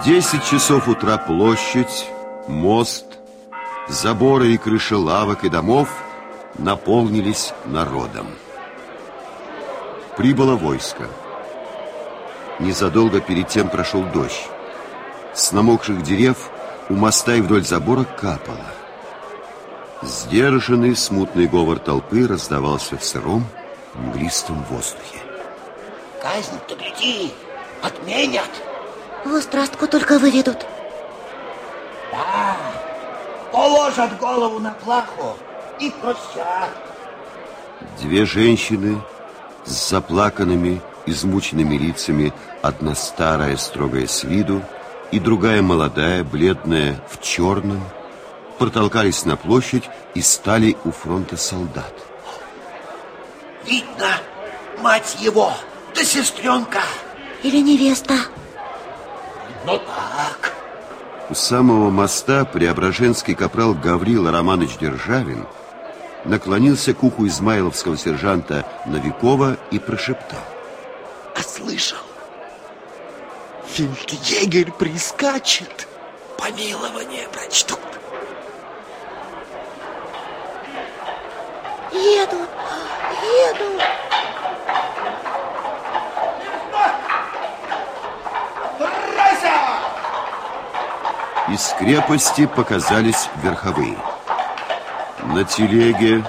В 10 часов утра площадь, мост, заборы и крыши лавок и домов наполнились народом. Прибыло войско. Незадолго перед тем прошел дождь. С намокших дерев у моста и вдоль забора капало. Сдержанный смутный говор толпы раздавался в сыром, мглистом воздухе. Казнь-то, гляди, отменят. В страстку только выведут. Да, положат голову на плаху и прощат. Две женщины с заплаканными, измученными лицами, одна старая, строгая с виду, и другая молодая, бледная, в черном, протолкались на площадь и стали у фронта солдат. Видно, мать его, да сестренка. Или невеста. Ну так. У самого моста преображенский капрал Гаврила Романович Державин наклонился к уху измайловского сержанта Новикова и прошептал. А слышал? Фельдъегерь прискачет, помилование прочтут. Едут. Из крепости показались верховые. На телеге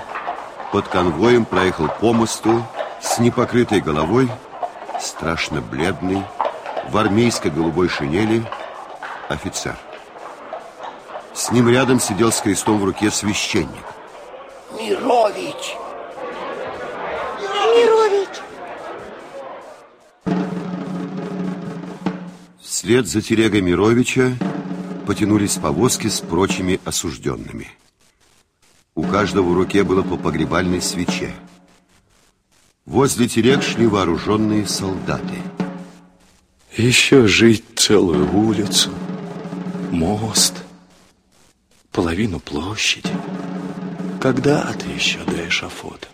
под конвоем проехал по мосту с непокрытой головой, страшно бледный, в армейской голубой шинели офицер. С ним рядом сидел с крестом в руке священник. Мирович! Мирович! Вслед за телегой Мировича потянулись повозки с прочими осужденными. У каждого в руке было по погребальной свече. Возле телег шли вооруженные солдаты. Еще жить целую улицу, мост, половину площади. Когда ты еще до эшафота?